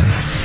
orang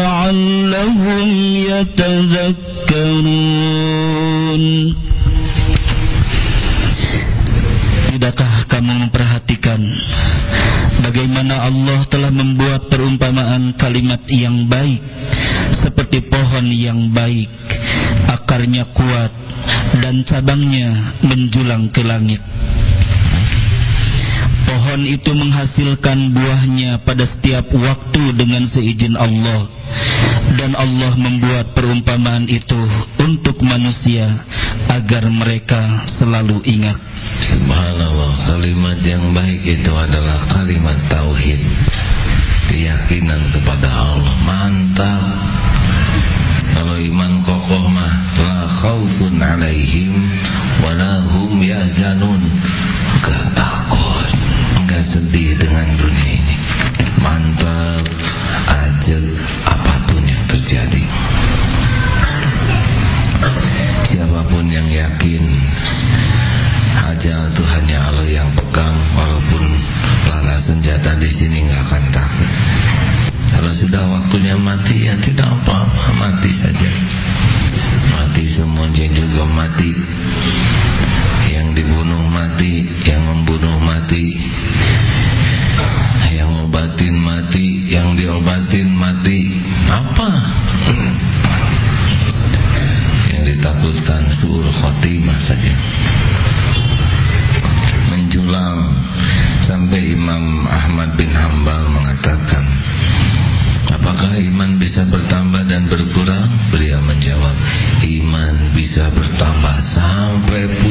لعلهم يتذكرون Tidakkah kamu memperhatikan bagaimana Allah telah membuat perumpamaan kalimat yang baik seperti pohon yang baik, akarnya kuat dan cabangnya menjulang ke langit. Pohon itu menghasilkan buahnya pada setiap waktu dengan seizin Allah. Dan Allah membuat perumpamaan itu untuk manusia agar mereka selalu ingat. Subhanallah Kalimat yang baik itu adalah kalimat tauhid. Keyakinan kepada Allah. Mantap. Kalau iman kokoh mah La khawfun alaihim Walahum yahzanun. Gak takut Gak sedih dengan dunia ini. Mantap. Yang terjadi. Siapa pun yang yakin ajal itu hanya Allah yang pegang walaupun lala senjata di sini nggak akan takut. Kalau sudah waktunya mati ya tidak apa-apa mati saja. Mati semuanya juga mati. Yang dibunuh mati yang membunuh mati. Yang obatin mati yang diobatin mati. Apa? Yang ditakutkan suul khotimah saja. Menjulang sampai Imam Ahmad bin Hambal mengatakan, apakah iman bisa bertambah dan berkurang? Beliau menjawab, iman bisa bertambah sampai pun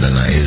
kuat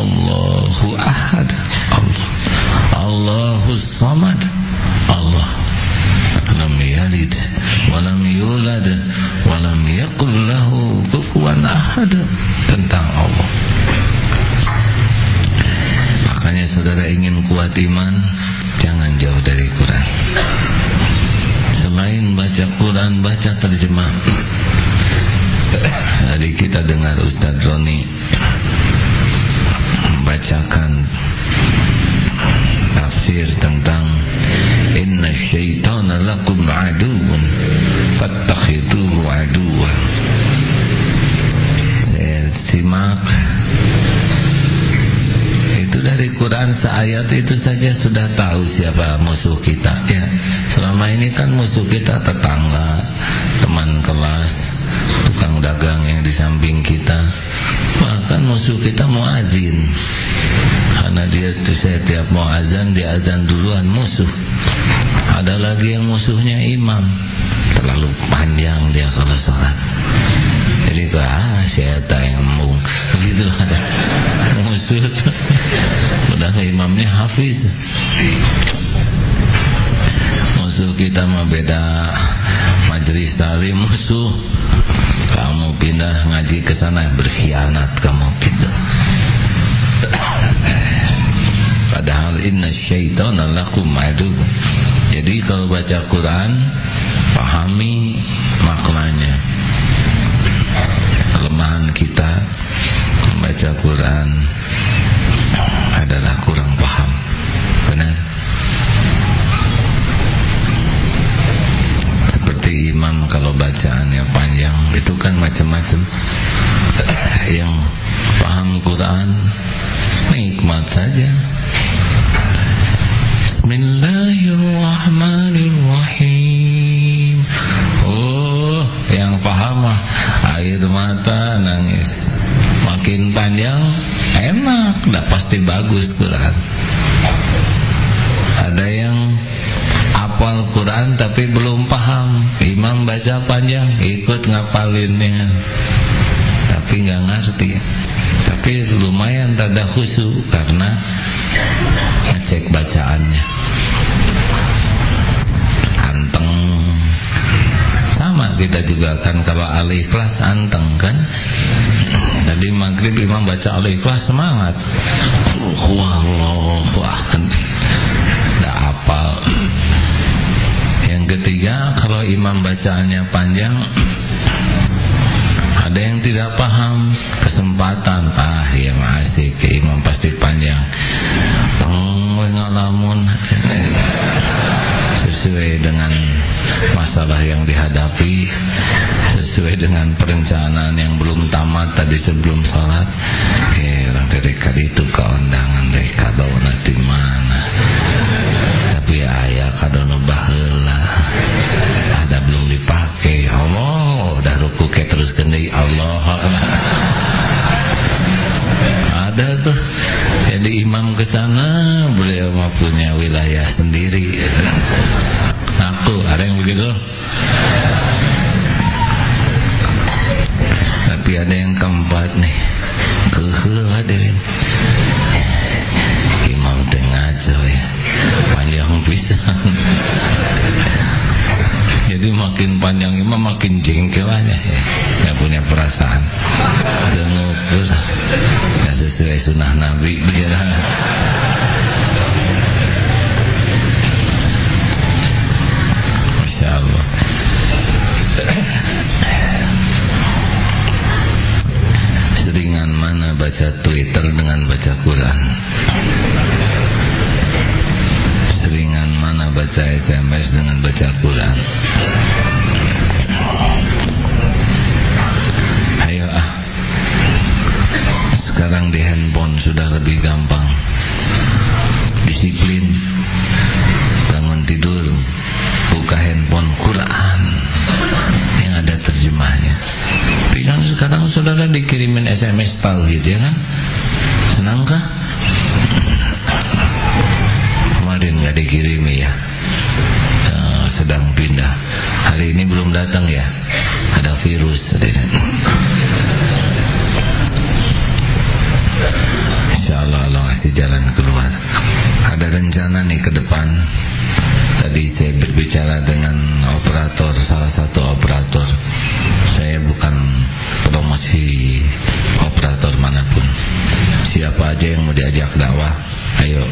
الله musuh kamu pindah ngaji ke sana berkhianat kamu gitu. Padahal inna syaitana lakum adu jadi kalau baca Quran pahami maknanya. Kelemahan kita membaca Quran tapi nggak ngerti. Tapi lumayan tada khusyuk karena ngecek bacaannya. Anteng. Sama kita juga kan kalau alih kelas anteng kan. Tadi maghrib imam baca alih kelas semangat. Wallahu Tidak apal Yang ketiga Kalau imam bacaannya panjang Ada yang tidak paham Kesempatan Ah ya masih ke imam pasti panjang. Pengalamun Sesuai dengan Masalah yang dihadapi Sesuai dengan perencanaan Yang belum tamat tadi sebelum sholat. Kira dari kali itu keundangan dari kado nanti mana. Tapi ayah kado bahela Ada belum dipakai. Allah udah ruku kayak terus kendi Allah. Ada tuh. Jadi imam ke sana beliau mah punya wilayah sendiri. Aku ada yang begitu? Tapi ada yang keempat nih. Kehel hadirin Imam tengah ya. Panjang pisan jadi makin panjang imam makin jengkel aja ya. Punya perasaan Dengukus Gak sesuai sunnah nabi begitu. Masya Allah Seringan mana baca Twitter dengan baca Quran SMS dengan baca Quran ayo ah. Sekarang di handphone sudah lebih gampang. Disiplin. Bangun tidur. Buka handphone Quran. Yang ada terjemahnya. Tapi kan sekarang saudara dikirimin SMS tauhid ya kan? Senangkah nggak dikirimi ya. Uh, sedang pindah. Hari ini belum datang ya. Ada virus Insya Allah Allah kasih jalan keluar. Ada rencana nih ke depan. Tadi saya berbicara dengan operator salah satu operator. Saya bukan promosi operator mana pun. Siapa aja yang mau diajak dakwah ayo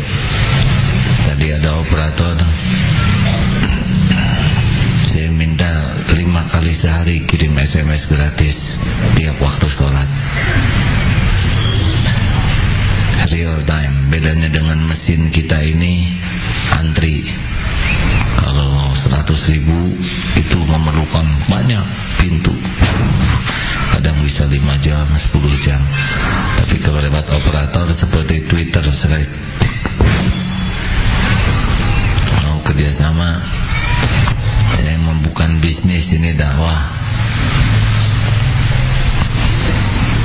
tadi ada operator saya minta lima kali sehari kirim SMS gratis tiap waktu sholat. Real time. Bedanya dengan mesin kita ini antri. Kalau 100 ribu itu memerlukan banyak pintu. Kadang bisa 5 jam 10 jam. Tapi kalau lewat operator seperti Twitter sekali kerjasama. Saya membuka bisnis ini dakwah.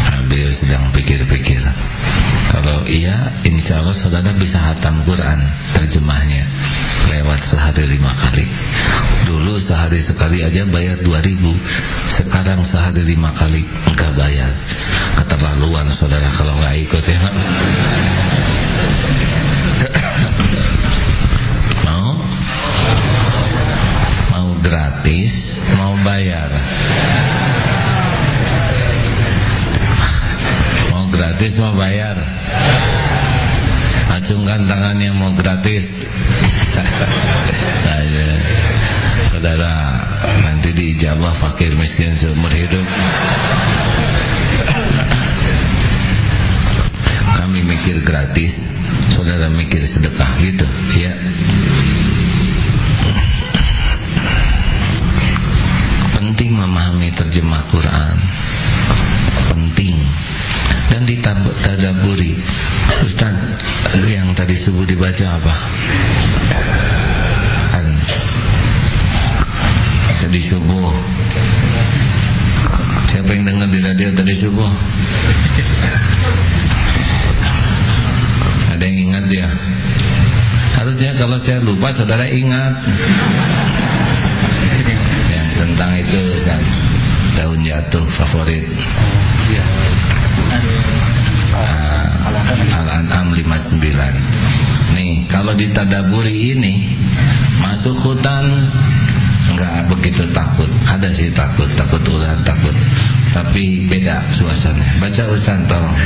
Nah, beliau sedang pikir-pikir. Kalau iya insya Allah saudara bisa hatam Quran terjemahnya lewat sehari lima kali. Dulu sehari sekali aja bayar dua ribu. Sekarang sehari lima kali enggak bayar. Keterlaluan saudara kalau nggak ikut ya mau mau gratis mau bayar. Mau gratis mau bayar. Acungkan tangannya mau gratis. Saudara nanti diijabah fakir miskin seumur hidup. Kami mikir gratis saudara mikir sedekah gitu. Ya penting memahami terjemah Quran. Penting. Dan ditadaburi Ustaz yang tadi subuh dibaca apa? Kan? Tadi subuh. Siapa yang dengar di radio tadi subuh? Ada yang ingat ya? Harusnya kalau saya lupa saudara ingat jatuh favorit. Al-An'am 59 Nih kalau ditadaburi ini Masuk hutan Enggak begitu takut. Ada sih takut, takut ular, takut. Tapi beda suasana Baca Ustaz tolong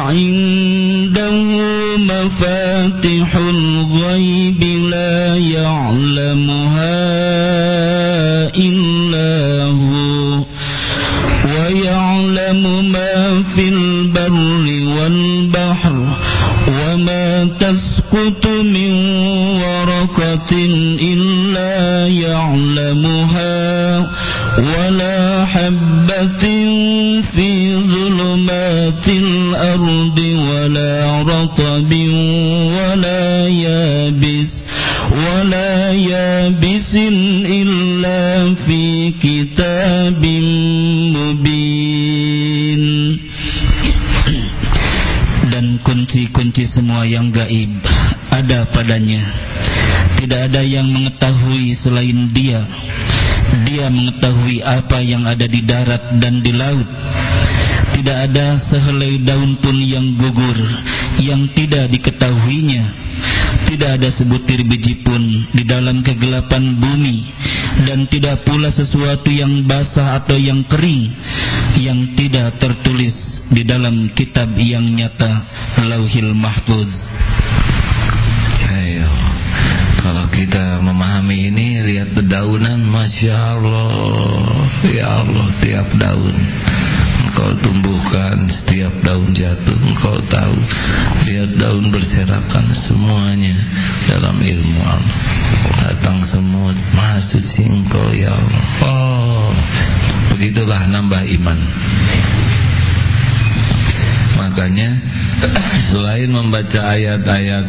وعنده مفاتح الغيب لا يعلمها إلا هو ويعلم ما في البر والبحر وما تسقط من ورقة إلا يعلمها ولا حبة ظلمات الأرض ولا رطب ولا يابس ولا يابس إلا في كتاب مبين dan kunci-kunci semua yang gaib ada padanya. Tidak ada yang mengetahui selain dia. Dia mengetahui apa yang ada di darat dan di laut. Tidak ada sehelai daun pun yang gugur yang tidak diketahuinya. Tidak ada sebutir biji pun di dalam kegelapan bumi. Dan tidak pula sesuatu yang basah atau yang kering yang tidak tertulis di dalam kitab yang nyata Lauhil Mahfuz. Kalau kita memahami ini lihat dedaunan, masya Allah, ya Allah tiap daun engkau tumbuhkan setiap daun jatuh engkau tahu. Lihat daun berserakan semuanya dalam ilmu Allah. Datang semut maha suci engkau ya Allah. Oh begitulah nambah iman makanya selain membaca ayat-ayat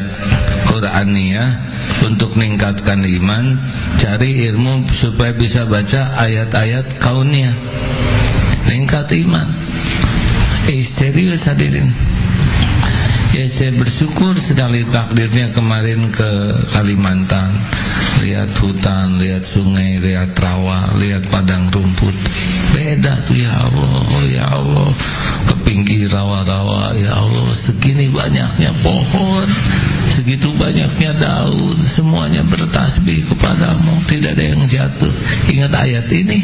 Qur'aniyah untuk meningkatkan iman cari ilmu supaya bisa baca ayat-ayat kauniyah. Meningkat iman. Eh serius hadirin saya bersyukur sekali takdirnya kemarin ke Kalimantan. Lihat hutan, lihat sungai, lihat rawa, lihat padang rumput. Beda tuh ya Allah, ya Allah. Ke pinggir rawa-rawa, ya Allah. Segini banyaknya pohon Segitu banyaknya daun. Semuanya bertasbih kepadamu. Tidak ada yang jatuh. Ingat ayat ini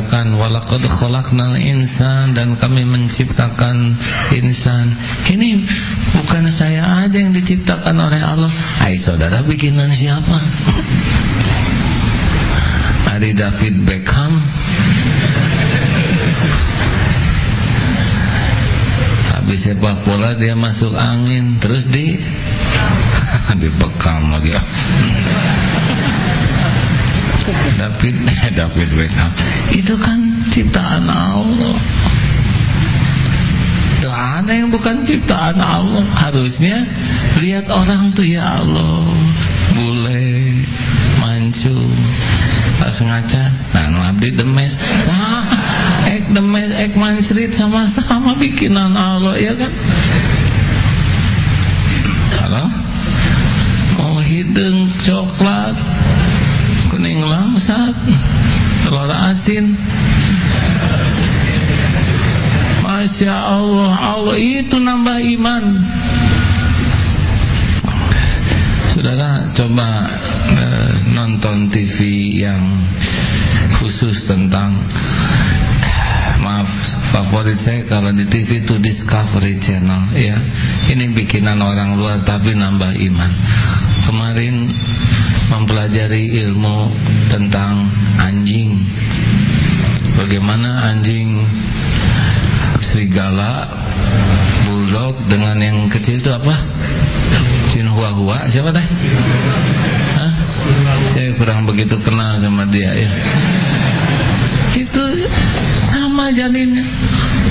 misalkan walaqad khalaqnal insan dan kami menciptakan insan. Ini bukan saya aja yang diciptakan oleh Allah. Hai saudara bikinan siapa? Ari David Beckham Habis sepak bola dia masuk angin Terus di Dibekam lagi David eh, David Beckham itu kan ciptaan Allah. Gak ada yang bukan ciptaan Allah. Harusnya lihat orang tuh ya Allah. Bule Mancung. Pas ngaca Nah abdi demes. Sah Ek demes Ek mansrit Sama-sama bikinan Allah ya kan? Halo? Mau hidung coklat kuning langsat telur asin Masya Allah. Allah itu nambah iman. Saudara coba eh, nonton TV yang khusus tentang favorit saya kalau di TV itu Discovery Channel ya. Ini bikinan orang luar tapi nambah iman. Kemarin mempelajari ilmu tentang anjing. Bagaimana anjing serigala bulldog dengan yang kecil itu apa? Cinhua-hua siapa teh? Saya kurang begitu kenal sama dia ya sama janinnya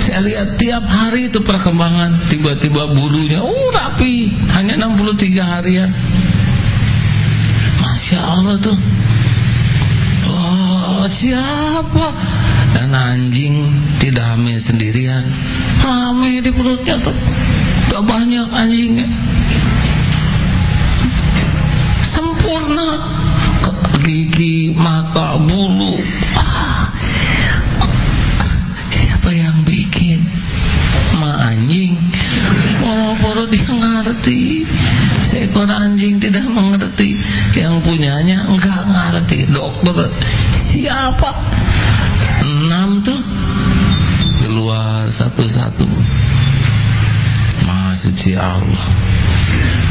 saya lihat tiap hari itu perkembangan tiba-tiba bulunya oh rapi. Hanya 63 harian Masya Allah tuh. Oh siapa? Dan anjing tidak hamil sendirian. Hamil di perutnya tuh. Udah banyak anjingnya. Sempurna. Gigi, mata, bulu. Siapa anjing. Baru dia ngerti. Seekor anjing tidak mengerti. Yang punyanya enggak ngerti. Dokter siapa? Enam tuh. Keluar satu-satu. Maha suci Allah.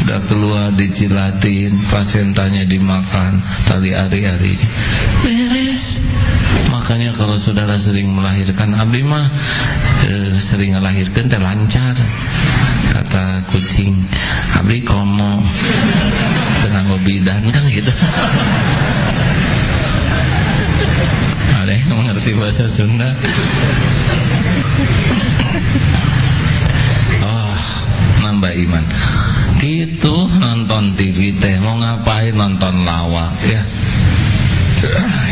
Udah keluar dicilatin placentanya dimakan tali ari-ari beres makanya kalau saudara sering melahirkan abdi mah e, sering melahirkan teh lancar kata kucing. Abdi komo dengan ngobidan kan gitu. Ada yang mengerti bahasa Sunda? Oh nambah iman. Gitu nonton TV teh mau ngapain nonton lawak ya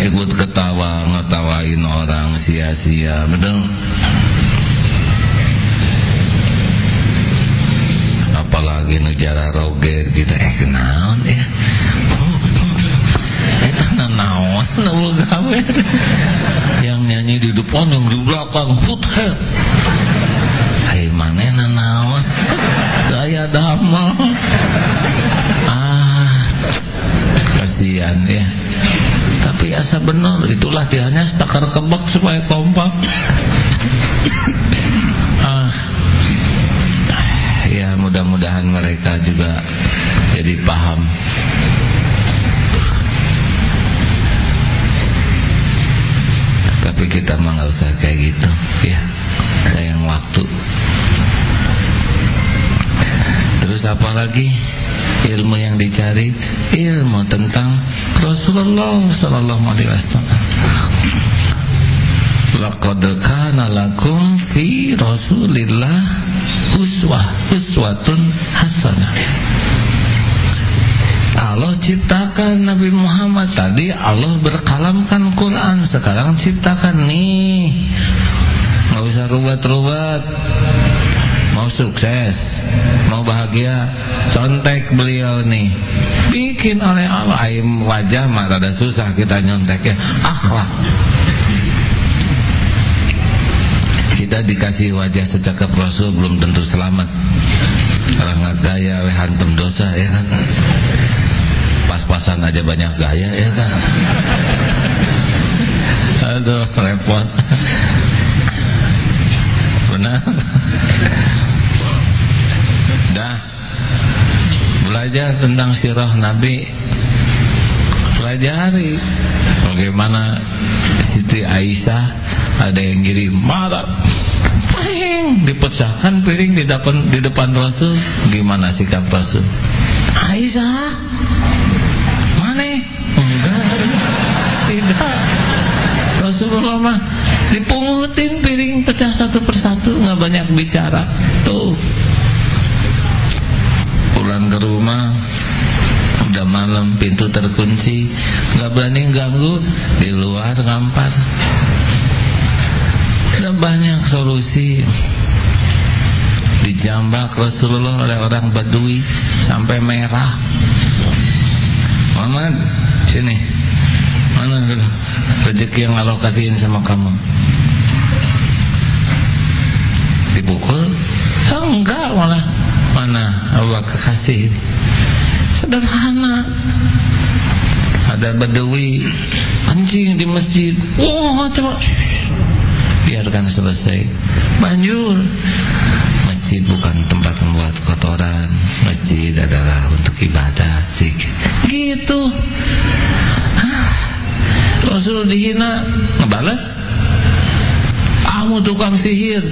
ikut ketawa ngetawain orang sia-sia betul apalagi negara roger gitu eh kenaon ya itu naon gawe yang nyanyi di depan yang di belakang hut hai mana naon saya damel ah kasihan ya tapi asa benar itu latihannya stakar kebak supaya kompak. Ah. Ya mudah-mudahan mereka juga jadi paham. Tapi kita mah nggak usah kayak gitu. Ya sayang waktu. Terus apa lagi ilmu yang dicari ilmu tentang Rasulullah Sallallahu Alaihi Wasallam. Laqad kana lakum fi Rasulillah uswah uswatun hasanah. Allah ciptakan Nabi Muhammad tadi Allah berkalamkan Quran. Sekarang ciptakan nih. Nggak usah rubat-rubat mau sukses mau bahagia contek beliau nih. Bikin oleh Allah. Aim wajah mah ada susah kita nyontek ya akhlak. Kita dikasih wajah secakap Rasul belum tentu selamat. Orang gaya we hantem dosa ya kan? Pas-pasan aja banyak gaya ya kan? Aduh repot. Benar belajar tentang sirah Nabi. Pelajari bagaimana Siti Aisyah ada yang ngirim marah. Piring dipecahkan piring di depan di depan Rasul. Gimana sikap Rasul? Aisyah? Mana? Enggak. Tidak. Rasulullah mah dipungutin piring pecah satu persatu nggak banyak bicara. Tuh pulang ke rumah udah malam pintu terkunci nggak berani ganggu di luar ngampar. Ada banyak solusi. Dijambak Rasulullah oleh orang Badui sampai merah. Muhammad sini. Mana rezeki yang Allah kasihin sama kamu? Dipukul? Oh, enggak malah mana Allah kekasih? Sederhana. Ada Badui anjing di masjid. Oh coba. Biarkan selesai. Banjur. Masjid bukan tempat membuat kotoran. Masjid adalah untuk ibadah zikir. Gitu. Rasul dihina ngebalas kamu tukang sihir.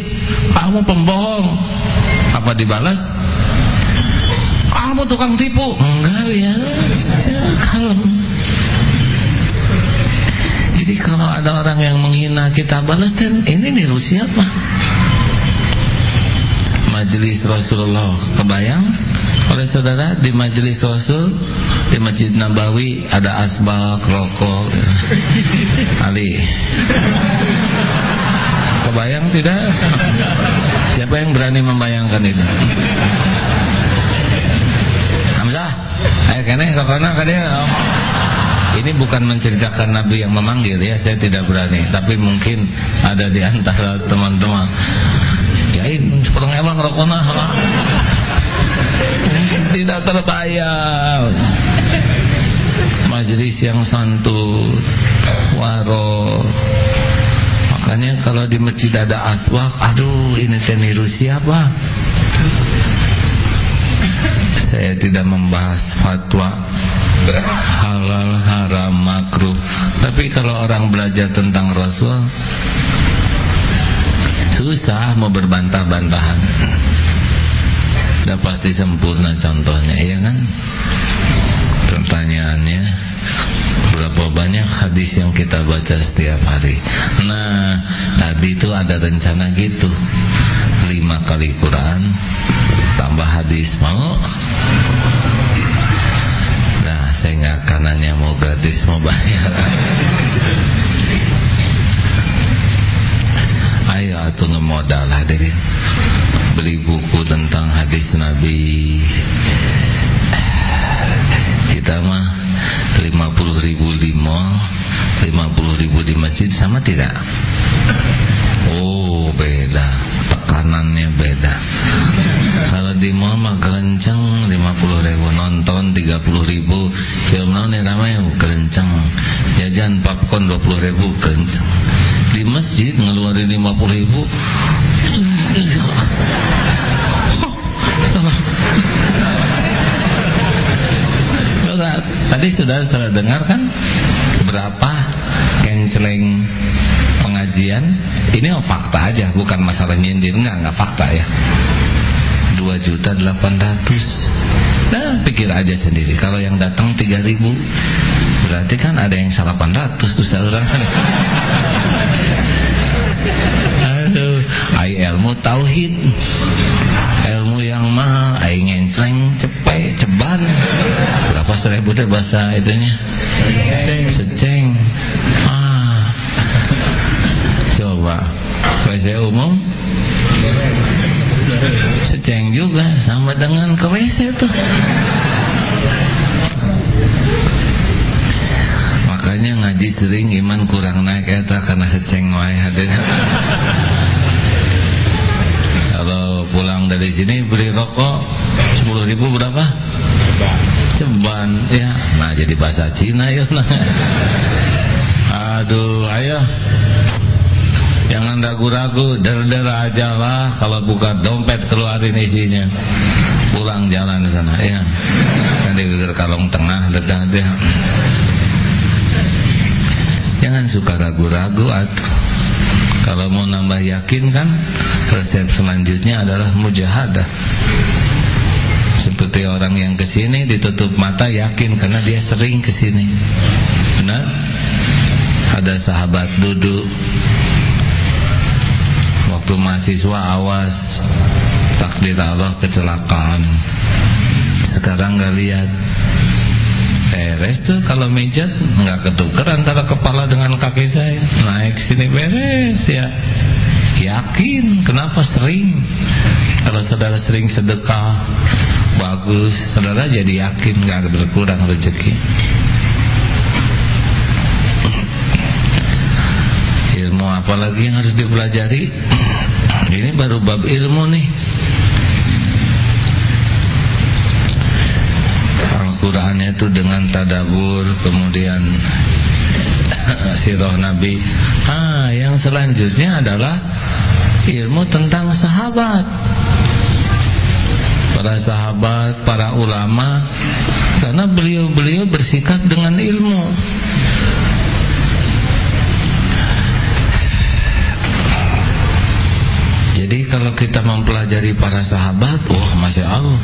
Kamu pembohong. Apa dibalas kamu tukang tipu. Enggak ya. Kalem jadi kalau ada orang yang menghina kita balas dan ini niru siapa? Majelis Rasulullah. Kebayang? Oleh saudara di majelis Rasul di Masjid Nabawi ada asbak rokok Ali. Kebayang tidak? Siapa yang berani membayangkan itu ayo kene rokoknya kene ini bukan menceritakan Nabi yang memanggil ya, saya tidak berani. Tapi mungkin ada di antara teman-teman. Ya ini sepotong emang rokona Tidak terbayang. Majelis yang santun, waro. Makanya kalau di masjid ada aswak, aduh ini teniru siapa? Saya tidak membahas fatwa halal haram makruh. Tapi kalau orang belajar tentang Rasul susah mau berbantah-bantahan. Udah pasti sempurna contohnya ya kan? Pertanyaannya berapa banyak hadis yang kita baca setiap hari? Nah tadi itu ada rencana gitu lima kali Quran tambah hadis mau? Saya nggak kanannya mau gratis mau bayar. Ayo atuh ngemodal hadirin beli buku tentang hadis Nabi. Kita mah 50 ribu di mall 50 ribu di masjid sama tidak? Oh beda tekanannya beda. Kalau di mall mah kerenceng 50 ribu nonton 30 ribu. Film naon ramai kerenceng jajan popcorn 20 ribu kerenceng di masjid ngeluarin 50 ribu. Salah sudah sudah dengar kan? Berapa? Canceling pengajian ini oh fakta aja bukan masalah nyindir. Nggak nggak fakta ya. Dua juta delapan ratus. Nah pikir aja sendiri. Kalau yang datang tiga ribu berarti kan ada yang delapan ratus tuh seorang aduh ilmu tauhid. Ilmu yang mahal ay ngenceng cepet ceban. Berapa seribu teh bahasa itunya? Seceng coba WC umum seceng juga sama dengan ke WC tuh. Makanya ngaji sering iman kurang naik eta karena seceng wae hadir. Kalau pulang dari sini beli rokok 10 ribu berapa? ceban ya. Nah jadi bahasa Cina ya. Aduh ayo Jangan ragu-ragu, der-der aja lah kalau buka dompet keluarin isinya. Pulang jalan sana ya. Nanti ke kalong tengah dekat ya. Jangan suka ragu-ragu atau kalau mau nambah yakin kan resep selanjutnya adalah mujahadah. Seperti orang yang ke sini ditutup mata yakin karena dia sering ke sini. Benar? Ada sahabat duduk waktu mahasiswa awas takdir Allah kecelakaan. Sekarang nggak lihat. Beres tuh kalau mijat nggak ketuker antara kepala dengan kaki saya. Naik sini beres ya. Yakin kenapa sering? Kalau saudara sering sedekah bagus. Saudara jadi yakin nggak berkurang rezeki ilmu apa lagi yang harus dipelajari? Ini baru bab ilmu nih. Al-Qurannya itu dengan tadabur kemudian sirah Nabi. Ah yang selanjutnya adalah ilmu tentang sahabat. Para sahabat para ulama karena beliau-beliau bersikap dengan ilmu Jadi kalau kita mempelajari para sahabat, wah masya Allah,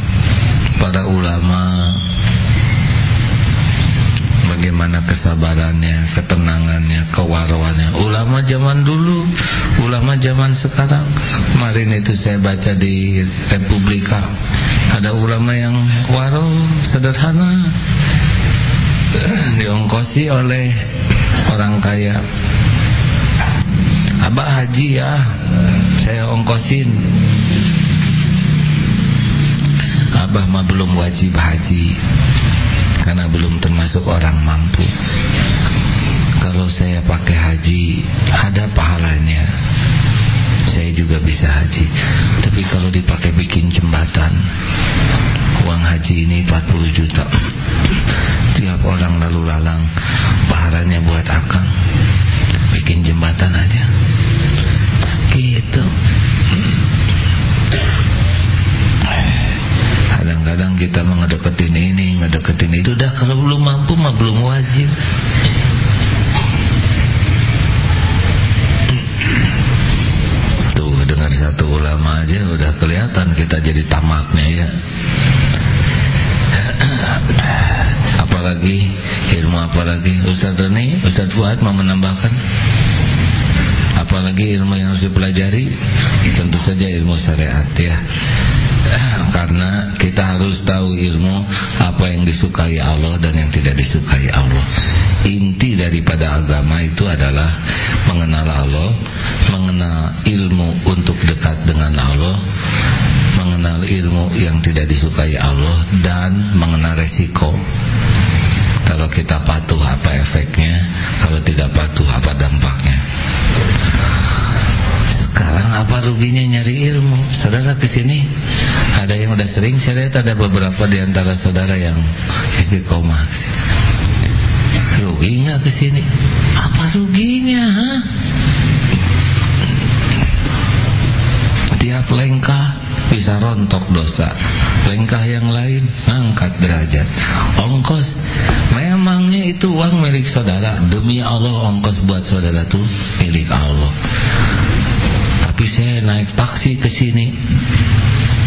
para ulama, bagaimana kesabarannya, ketenangannya, kewarwannya. Ulama zaman dulu, ulama zaman sekarang. Kemarin itu saya baca di Republika, ada ulama yang waro, sederhana, diongkosi oleh orang kaya. Abah haji ya Saya ongkosin. Abah mah belum wajib haji Karena belum termasuk orang mampu. Kalau saya pakai haji Ada pahalanya. Saya juga bisa haji. Tapi kalau dipakai bikin jembatan Uang haji ini 40 juta. Tiap orang lalu lalang Pahalanya buat akang. Bikin jembatan aja Gitu. Kadang-kadang kita mengedeketin ini Ngedeketin itu. Dah kalau belum mampu mah belum wajib. Tuh dengar satu ulama aja Udah kelihatan kita jadi tamaknya ya. Apalagi Ilmu apalagi. Ustaz Rani Ustaz Fuad mau menambahkan apalagi ilmu yang harus dipelajari tentu saja ilmu syariat ya. Karena kita harus tahu ilmu apa yang disukai Allah dan yang tidak disukai Allah. Inti daripada agama itu adalah mengenal Allah mengenal ilmu untuk dekat dengan Allah mengenal ilmu yang tidak disukai Allah dan mengenal resiko. Kalau kita patuh apa efeknya kalau tidak patuh apa dampaknya sekarang apa ruginya nyari ilmu? Saudara ke sini ada yang udah sering saya lihat ada beberapa di antara saudara yang istiqomah ke sini. Rugi nggak ke sini? Apa ruginya? Ha? Tiap lengkah bisa rontok dosa. Lengkah yang lain Angkat derajat. Ongkos Memangnya itu uang milik saudara? Demi Allah ongkos buat saudara itu Milik Allah. Tapi saya naik taksi ke sini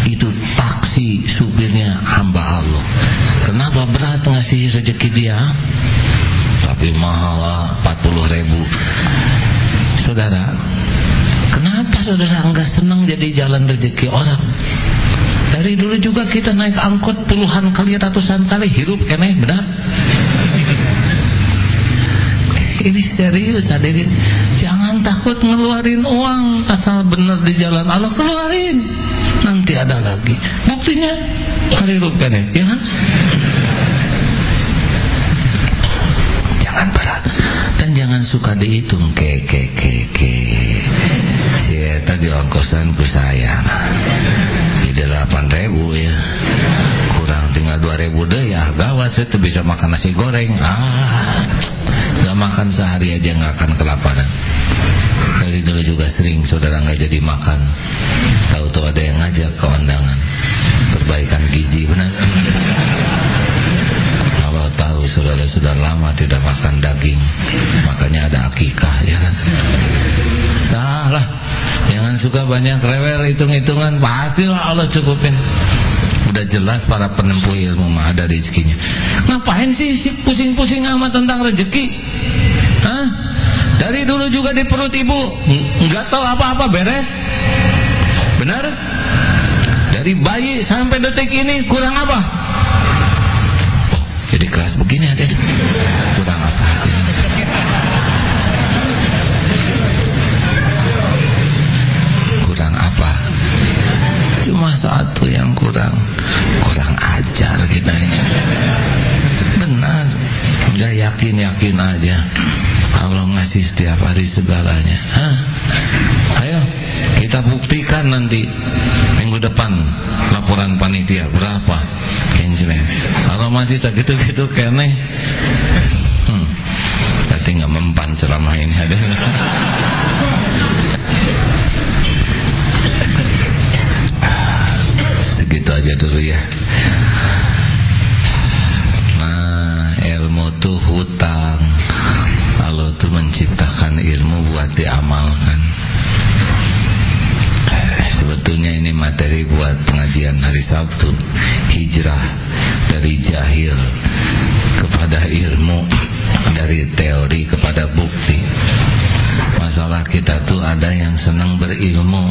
Itu taksi supirnya hamba Allah. Kenapa berat ngasih rezeki dia? Tapi mahal lah 40 ribu. Saudara saudara enggak senang jadi jalan rezeki orang? Dari dulu juga kita naik angkot puluhan kali, ratusan kali, hirup kene, benar? Ini serius hadirin. Jangan takut ngeluarin uang asal benar di jalan Allah keluarin. Nanti ada lagi. Buktinya hirup kene, ya kan? Jangan berat dan jangan suka dihitung ke ke ke ke si tadi ongkosan ku saya di delapan ribu ya. Kurang tinggal dua ribu deh ya. Gawat saya tuh bisa makan nasi goreng. Ah. Nggak makan sehari aja nggak akan kelaparan. Dari dulu juga sering saudara nggak jadi makan. Tahu-tahu ada yang ngajak ke undangan. Perbaikan gizi benar. Kalau tahu saudara sudah lama tidak makan daging makanya ada akikah ya kan Nah lah Jangan suka banyak rewel hitung-hitungan. Pastilah Allah cukupin. Udah jelas para penempuh ilmu mah ada rezekinya. Ngapain sih pusing-pusing amat tentang rezeki Hah? Dari dulu juga di perut ibu nggak tahu apa-apa beres. Benar? Dari bayi sampai detik ini kurang apa? Jadi keras begini aja kurang kurang ajar kita ini. Benar. Udah yakin yakin aja. Allah ngasih setiap hari segalanya. Hah? ayo kita buktikan nanti minggu depan laporan panitia. Berapa kincleng kalau masih segitu-gitu kene. Hmm, berarti nggak mempan ceramah ini ada segitu aja dulu ya. Nah ilmu tuh hutang. Allah tuh menciptakan ilmu buat diamalkan. Sebetulnya ini materi buat pengajian hari Sabtu. Hijrah dari jahil kepada ilmu dari teori kepada bukti. Masalah kita tuh ada yang senang berilmu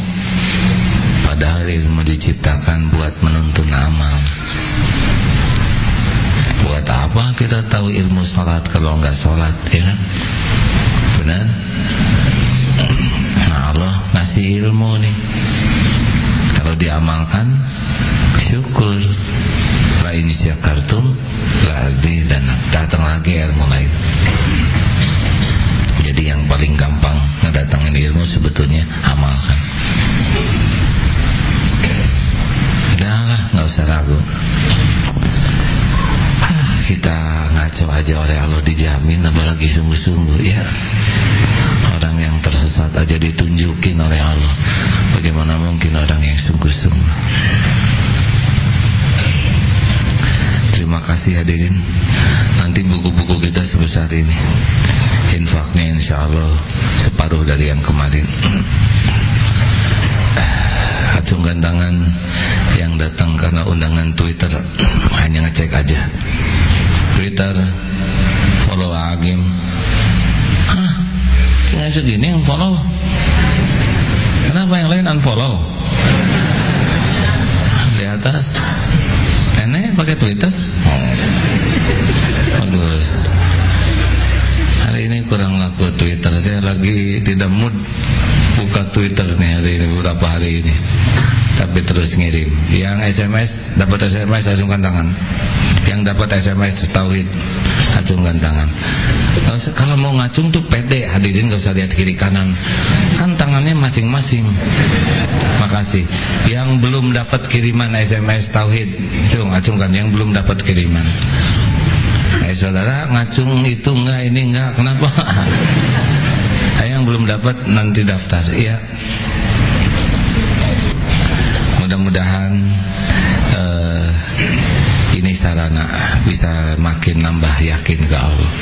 padahal ilmu diciptakan buat menuntun amal. Buat apa kita tahu ilmu sholat kalau nggak sholat ya kan? Benar? Nah Allah ngasih ilmu nih. Kalau diamalkan syukur. La ini syakartum lagi dan datang lagi ilmu lain. Jadi yang paling gampang ngedatangin ilmu sebetulnya amalkan udahlah nggak usah ragu. Ah, kita ngaco aja oleh Allah dijamin apalagi sungguh-sungguh ya. Orang yang tersesat aja ditunjukin oleh Allah. Bagaimana mungkin orang yang sungguh-sungguh? Terima kasih hadirin. Nanti buku-buku kita sebesar ini. Infaknya insya Allah separuh dari yang kemarin acungkan tangan yang datang karena undangan Twitter. Hanya ngecek aja. Twitter follow Agim. Hah? Tinggal segini yang follow? Kenapa yang lain unfollow? Di atas. Nenek pakai Twitter? Oh. bagus hari ini kurang laku Twitter. Saya lagi tidak mood buka Twitter nih hari ini beberapa hari ini. Tapi terus ngirim. Yang SMS dapat SMS acungkan tangan yang dapat SMS tauhid acungkan tangan kalau mau ngacung tuh pede hadirin gak usah lihat kiri kanan. Kan tangannya masing-masing. Makasih. Yang belum dapat kiriman SMS tauhid cung acungkan yang belum dapat kiriman eh, saudara ngacung itu enggak ini enggak kenapa? Yang belum dapat nanti daftar ya mudah-mudahan uh, ini sarana bisa makin nambah yakin ke Allah.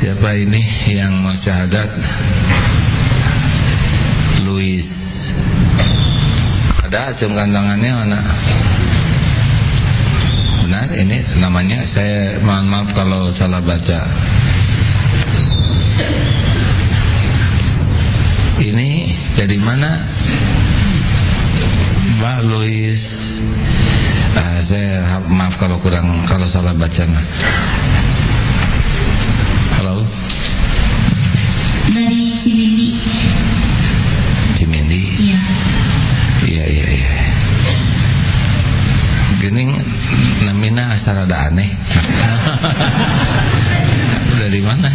Siapa ini yang mau syahadat Louis ada acungkan tangannya mana? Benar ini namanya saya mohon maaf kalau salah baca. Ini dari mana? Mbak Louis. Ah, saya maaf kalau kurang kalau salah baca halo namina asal ada aneh. Dari mana?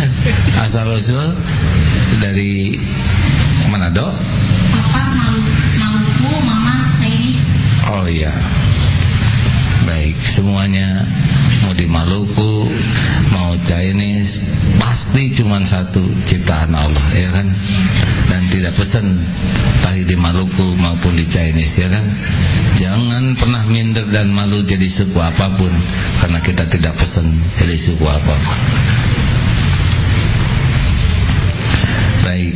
Asal usul dari Manado. Papa Malu Maluku mama Saini. Oh iya. Baik semuanya mau di Maluku mau Chinese pasti cuma satu ciptaan Allah ya kan? Dan tidak pesan baik di Maluku maupun di Chinese ya kan? Jangan pernah minder dan malu jadi suku apa pun karena kita tidak pesan jadi suku apa pun baik.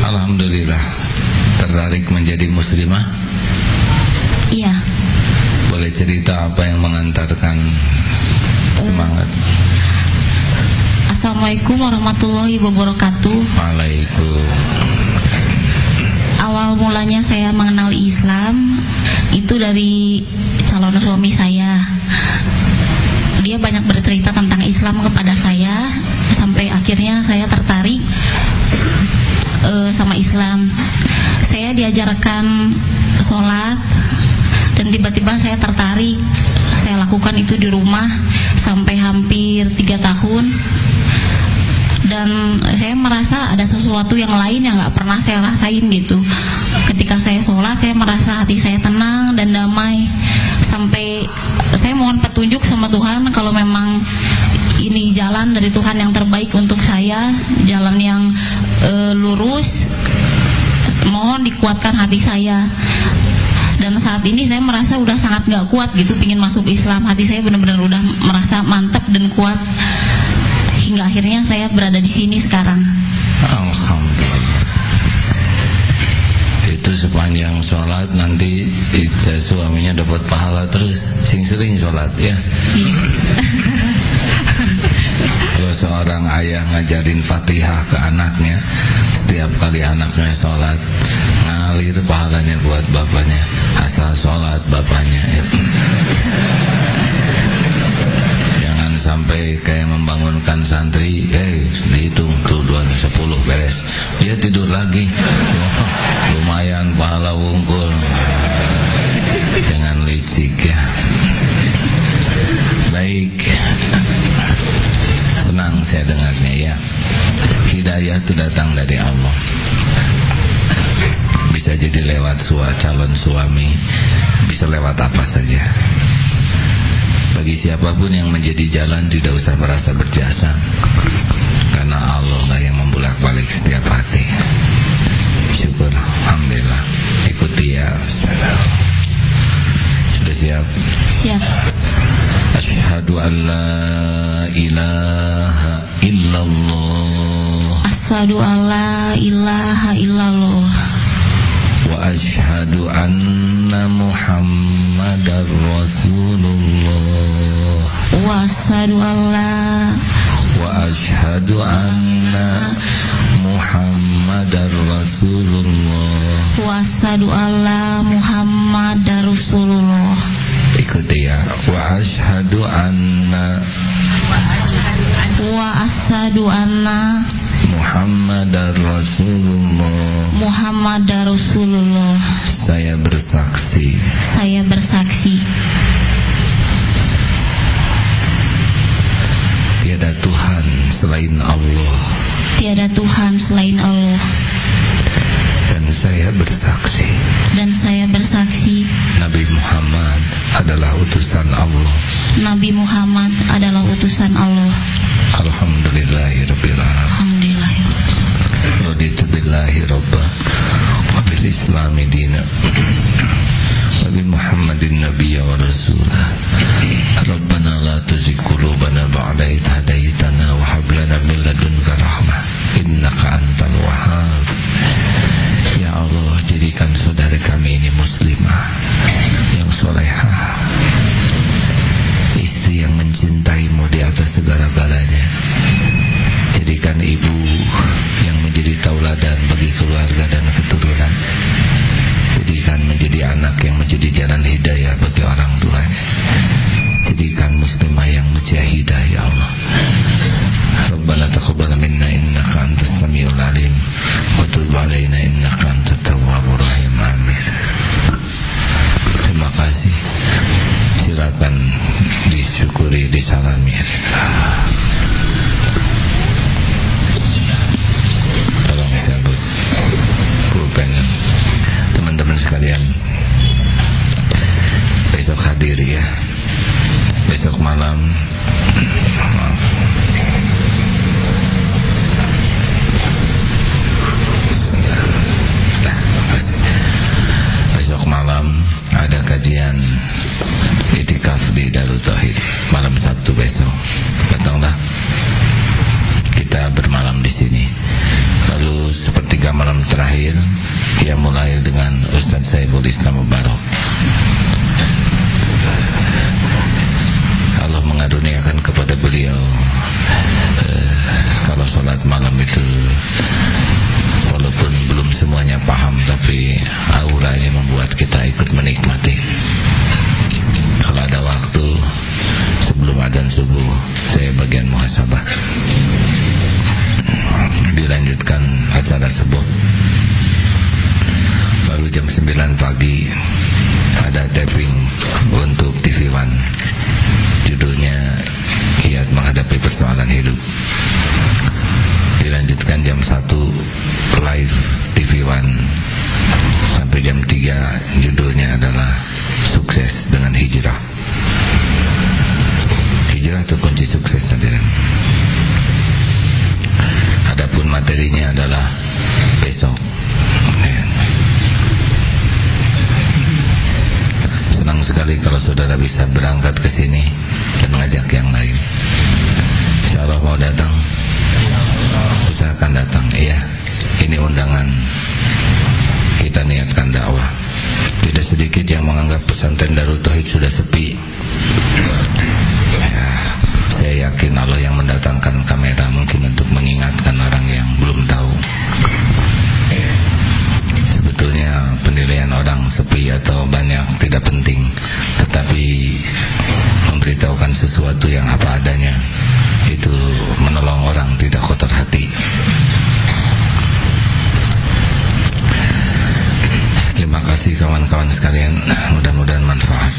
Alhamdulillah tertarik menjadi muslimah? Iya. Boleh cerita apa yang mengantarkan semangat. Assalamualaikum warahmatullahi wabarakatuh. Waalaikum awal mulanya saya mengenal Islam itu dari calon suami saya. Dia banyak bercerita tentang Islam kepada saya sampai akhirnya saya tertarik uh, sama Islam. Saya diajarkan sholat dan tiba-tiba saya tertarik. Saya lakukan itu di rumah sampai hampir tiga tahun. Dan saya merasa ada sesuatu yang lain yang nggak pernah saya rasain gitu. Ketika saya sholat saya merasa hati saya tenang dan damai. Sampai saya mohon petunjuk sama Tuhan kalau memang ini jalan dari Tuhan yang terbaik untuk saya jalan yang e, lurus mohon dikuatkan hati saya dan saat ini saya merasa udah sangat gak kuat gitu pingin masuk Islam. Hati saya benar-benar udah merasa mantap dan kuat. Hingga akhirnya saya berada di sini sekarang. Alhamdulillah. Itu sepanjang sholat nanti suaminya dapat pahala terus. Sing sering sholat ya seorang ayah ngajarin fatihah ke anaknya. Setiap kali anaknya sholat ngalir pahalanya buat bapaknya. Asal sholat bapaknya. Ya. jangan sampai kayak membangunkan santri eh dihitung tuh dua sepuluh beres. Dia tidur lagi. Wah, lumayan pahala wungkul jangan licik ya. Baik senang saya dengarnya ya. Hidayah itu datang dari Allah. Bisa jadi lewat sua, calon suami bisa lewat apa saja. Bagi siapa pun yang menjadi jalan tidak usah merasa berjasa. Karena Allah lah yang membulak balik setiap hati. Syukur Alhamdulillah. Ikuti ya sudah siap? Siap Asyhadu an la ilaha illallah Asyhadu an la ilaha illallah Wa asyhadu anna muhammadar rasulullah Wa asyhadu an la Wa asyhadu anna muhammadar rasulullah Wa asyhadu an la Muhammadar Rasulullah Ikuti ya Wa asyhadu anna Wa asyhadu anna muhammadar rasulullah. Muhammadar Rasulullah. Saya bersaksi. Saya bersaksi. Tiada Tuhan selain Allah. Tiada Tuhan selain Allah. Dan saya bersaksi. Dan adalah utusan Allah. Nabi Muhammad adalah utusan Allah. Alhamdulillahirabbil alamin. Raditu billahi islami dina. Muhammadin wa rasulah. Rabbana la wa min ladunka rahmah innaka antal. Usahakan datang. Iya, ini undangan kita niatkan dakwah. Tidak sedikit yang menganggap pesantren Darul Tauhid sudah sepi. Ya, saya yakin Allah yang mendatangkan kamera mungkin untuk mengingatkan orang yang belum tahu. Sebetulnya penilaian orang sepi atau banyak tidak penting Tetapi memberitahukan sesuatu yang apa adanya Itu menolong orang tidak kotor hati. Terima kasih kawan-kawan sekalian. Mudah-mudahan manfaat.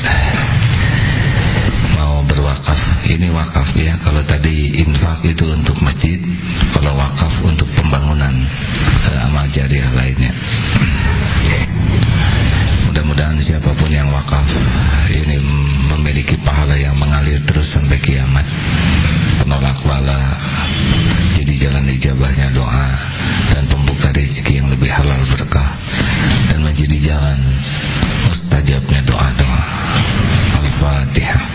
Mau berwakaf Ini wakaf ya. Kalau tadi infak itu untuk masjid Kalau wakaf untuk pembangunan eh, Amal jariah lainnya. Mudah-mudahan siapa pun yang wakaf Ini memiliki pahala yang mengalir terus sampai kiamat. Penolak bala Jadi jalan ijabahnya doa Dan pembuka rezeki yang lebih halal berkah. Dan menjadi jalan Mustajabnya doa-doa. Al-Fatihah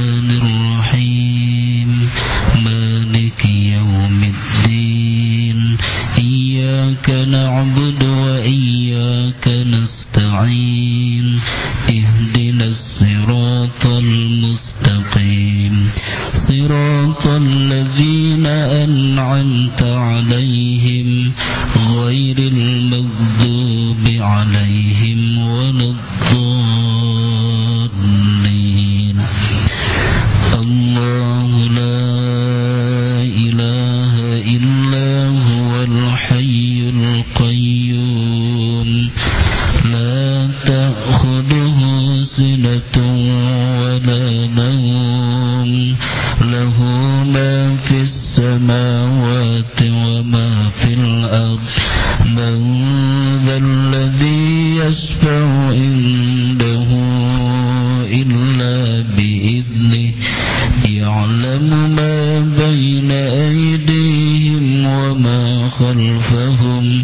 أيديهم وما خلفهم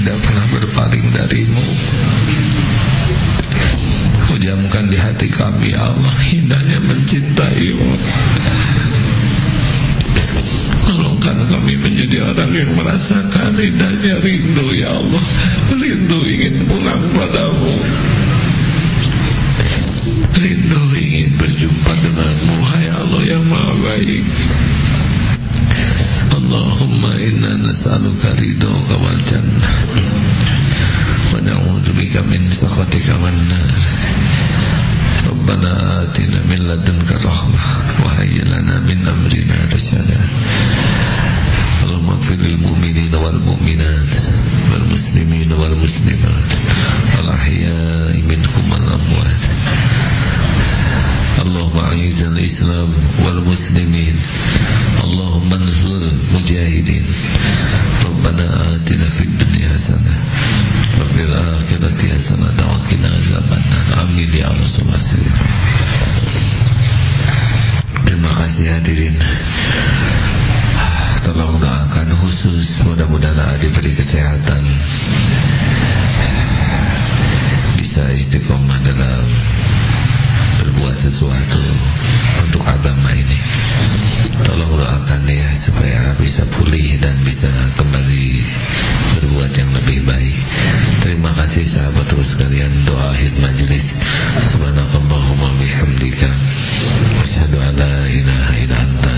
tidak pernah berpaling darimu. Hujamkan di hati kami ya Allah Indahnya mencintaimu. Tolongkan kami menjadi orang yang merasakan indahnya rindu ya Allah. Rindu ingin pulang padamu. Rindu ingin berjumpa denganmu Hai Allah yang maha baik Allahumma inna nas'aluka ridhoka wal jannah Wa na'udhu bika min sakhatika wan nar Rabbana atina min ladunka rahmah Wa hayya lana min amrina rasyada Allahumma gfir lil mu'minina wal mu'minat Wal muslimina wal muslimat Wal ahya'i minkum wal amwat اللهم أعز الإسلام والمسلمين اللهم انصر المجاهدين ربنا آتنا في الدنيا حسنة وفي الآخرة حسنة وقنا عذاب النار آمين يا رسول الله Terima kasih hadirin Tolong doakan khusus Mudah-mudahan diberi kesehatan Bisa istiqomah dalam berbuat sesuatu untuk agama ini. Tolong doakan dia supaya bisa pulih dan bisa kembali berbuat yang lebih baik. Terima kasih sahabatku sekalian. Doa hit majelis. Subhanallahumma bihamdika. Asyhadu an la ilaha illa anta